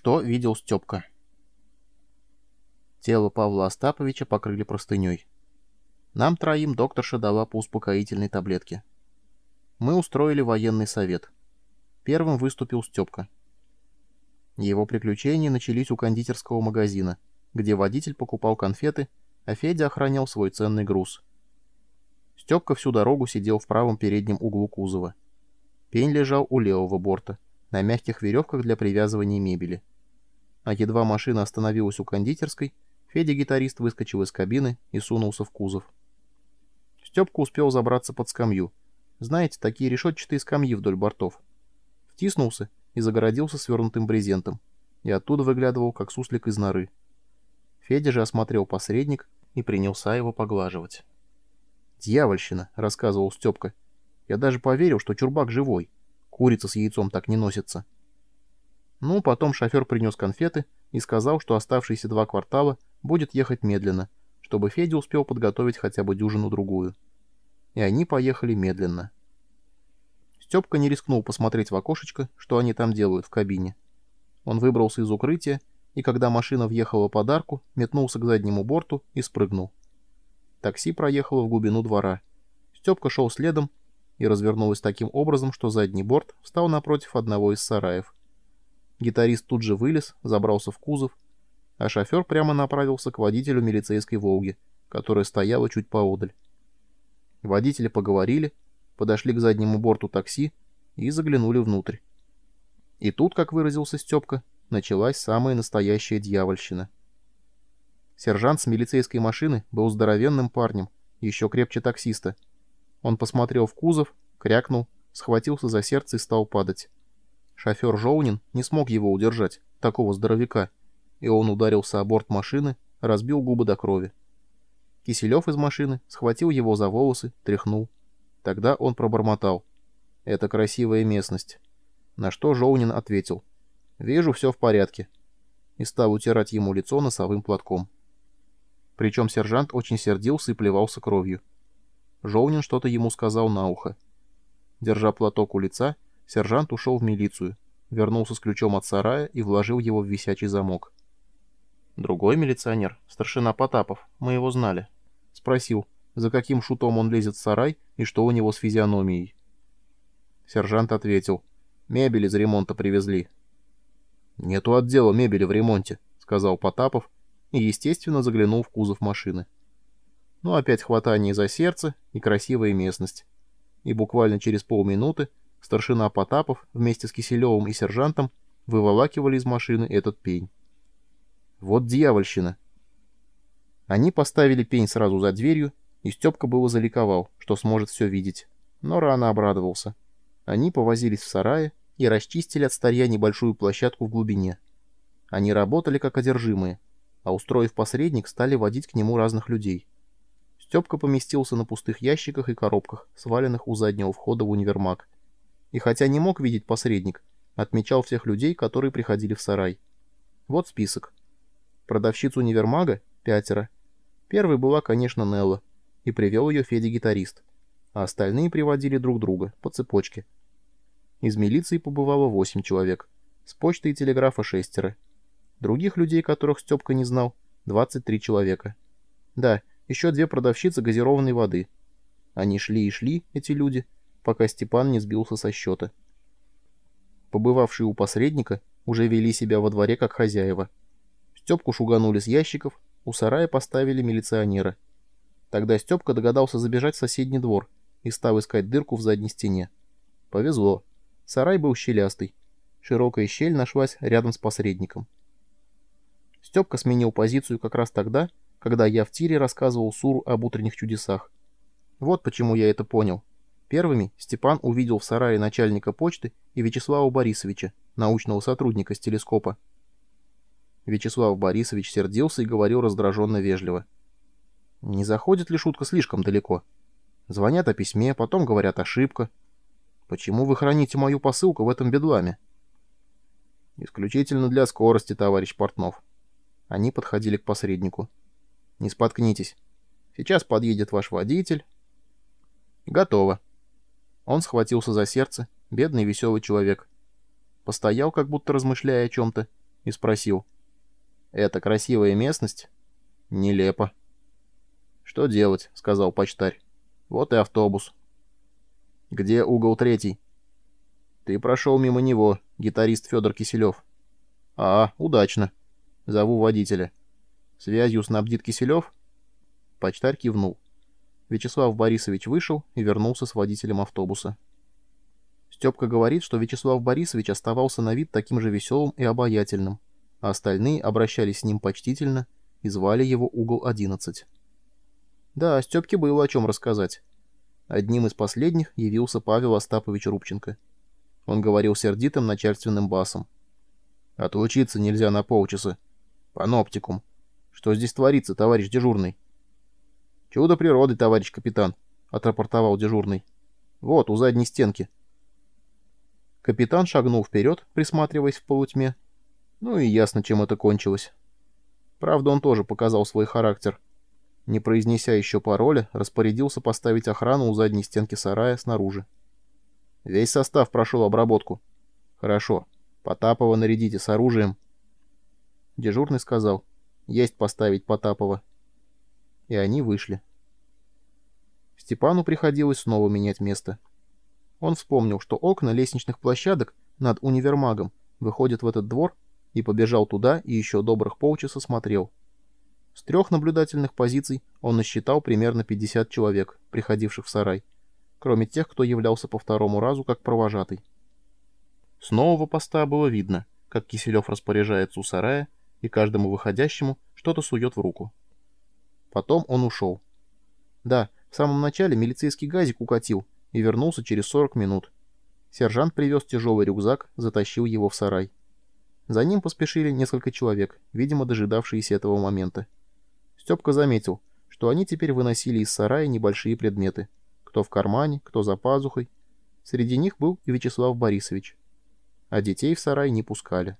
Что видел Степка? Тело Павла Остаповича покрыли простыней. Нам троим докторша дала по успокоительной таблетке. Мы устроили военный совет. Первым выступил Степка. Его приключения начались у кондитерского магазина, где водитель покупал конфеты, а Федя охранял свой ценный груз. Степка всю дорогу сидел в правом переднем углу кузова. Пень лежал у левого борта — на мягких веревках для привязывания мебели. А едва машина остановилась у кондитерской, Федя-гитарист выскочил из кабины и сунулся в кузов. Степка успел забраться под скамью. Знаете, такие решетчатые скамьи вдоль бортов. Втиснулся и загородился свернутым брезентом, и оттуда выглядывал, как суслик из норы. Федя же осмотрел посредник и принялся его поглаживать. «Дьявольщина!» — рассказывал Степка. «Я даже поверил, что чурбак живой». Курица с яйцом так не носится. Ну, потом шофер принес конфеты и сказал, что оставшиеся два квартала будет ехать медленно, чтобы Федя успел подготовить хотя бы дюжину-другую. И они поехали медленно. Степка не рискнул посмотреть в окошечко, что они там делают в кабине. Он выбрался из укрытия, и когда машина въехала под арку, метнулся к заднему борту и спрыгнул. Такси проехало в глубину двора. Степка шел следом и развернулась таким образом, что задний борт встал напротив одного из сараев. Гитарист тут же вылез, забрался в кузов, а шофер прямо направился к водителю милицейской «Волги», которая стояла чуть поодаль. Водители поговорили, подошли к заднему борту такси и заглянули внутрь. И тут, как выразился Степка, началась самая настоящая дьявольщина. Сержант с милицейской машины был здоровенным парнем, еще крепче таксиста — он посмотрел в кузов, крякнул, схватился за сердце и стал падать. Шофер Жоунин не смог его удержать, такого здоровяка, и он ударился о борт машины, разбил губы до крови. Киселев из машины схватил его за волосы, тряхнул. Тогда он пробормотал. «Это красивая местность». На что Жоунин ответил. «Вижу, все в порядке». И стал утирать ему лицо носовым платком. Причем сержант очень сердился и плевался кровью. Жоунин что-то ему сказал на ухо. Держа платок у лица, сержант ушел в милицию, вернулся с ключом от сарая и вложил его в висячий замок. Другой милиционер, старшина Потапов, мы его знали, спросил, за каким шутом он лезет в сарай и что у него с физиономией. Сержант ответил, мебель из ремонта привезли. «Нету отдела мебели в ремонте», — сказал Потапов и, естественно, заглянул в кузов машины. Ну, опять хватание за сердце и красивая местность. И буквально через полминуты старшина Потапов вместе с Киселевым и сержантом выволакивали из машины этот пень. Вот дьявольщина. Они поставили пень сразу за дверью, и Степка было заликовал, что сможет все видеть. Но рано обрадовался. Они повозились в сарае и расчистили от старья небольшую площадку в глубине. Они работали как одержимые, а устроив посредник, стали водить к нему разных людей. Степка поместился на пустых ящиках и коробках, сваленных у заднего входа в универмаг. И хотя не мог видеть посредник, отмечал всех людей, которые приходили в сарай. Вот список. Продавщиц универмага — пятеро. Первой была, конечно, Нелла, и привел ее Федя-гитарист, а остальные приводили друг друга по цепочке. Из милиции побывало восемь человек, с почты и телеграфа шестеро. Других людей, которых Степка не знал, 23 человека. Да, еще две продавщицы газированной воды. Они шли и шли, эти люди, пока Степан не сбился со счета. Побывавшие у посредника уже вели себя во дворе как хозяева. Степку шуганули с ящиков, у сарая поставили милиционера. Тогда Степка догадался забежать в соседний двор и стал искать дырку в задней стене. Повезло. Сарай был щелястый. Широкая щель нашлась рядом с посредником. Степка сменил позицию как раз тогда, когда я в тире рассказывал Суру об утренних чудесах. Вот почему я это понял. Первыми Степан увидел в сарае начальника почты и Вячеслава Борисовича, научного сотрудника с телескопа. Вячеслав Борисович сердился и говорил раздраженно вежливо. «Не заходит ли шутка слишком далеко? Звонят о письме, потом говорят ошибка. Почему вы храните мою посылку в этом бедламе?» «Исключительно для скорости, товарищ Портнов». Они подходили к посреднику. Не споткнитесь. Сейчас подъедет ваш водитель. Готово. Он схватился за сердце, бедный веселый человек. Постоял, как будто размышляя о чем-то, и спросил. «Это красивая местность?» «Нелепо». «Что делать?» — сказал почтарь. «Вот и автобус». «Где угол третий?» «Ты прошел мимо него, гитарист Федор Киселев». «А, удачно. Зову водителя». «Связью снабдит Киселев?» Почтарь кивнул. Вячеслав Борисович вышел и вернулся с водителем автобуса. Степка говорит, что Вячеслав Борисович оставался на вид таким же веселым и обаятельным, а остальные обращались с ним почтительно и звали его угол 11. Да, Степке было о чем рассказать. Одним из последних явился Павел Остапович Рубченко. Он говорил сердитым начальственным басом. «Отлучиться нельзя на полчаса. Паноптикум. Что здесь творится, товарищ дежурный?» «Чудо природы, товарищ капитан», — отрапортовал дежурный. «Вот, у задней стенки». Капитан шагнул вперед, присматриваясь в полутьме. Ну и ясно, чем это кончилось. Правда, он тоже показал свой характер. Не произнеся еще пароля, распорядился поставить охрану у задней стенки сарая снаружи. Весь состав прошел обработку. Хорошо. Потапова нарядите с оружием. Дежурный сказал. Есть поставить Потапова и они вышли. Степану приходилось снова менять место. Он вспомнил, что окна лестничных площадок над универмагом выходят в этот двор, и побежал туда и еще добрых полчаса смотрел. С трех наблюдательных позиций он насчитал примерно 50 человек, приходивших в сарай, кроме тех, кто являлся по второму разу как провожатый. С нового поста было видно, как Киселев распоряжается у сарая и каждому выходящему что-то сует в руку. Потом он ушел. Да, в самом начале милицейский газик укатил и вернулся через 40 минут. Сержант привез тяжелый рюкзак, затащил его в сарай. За ним поспешили несколько человек, видимо, дожидавшиеся этого момента. Степка заметил, что они теперь выносили из сарая небольшие предметы. Кто в кармане, кто за пазухой. Среди них был и Вячеслав Борисович. А детей в сарай не пускали.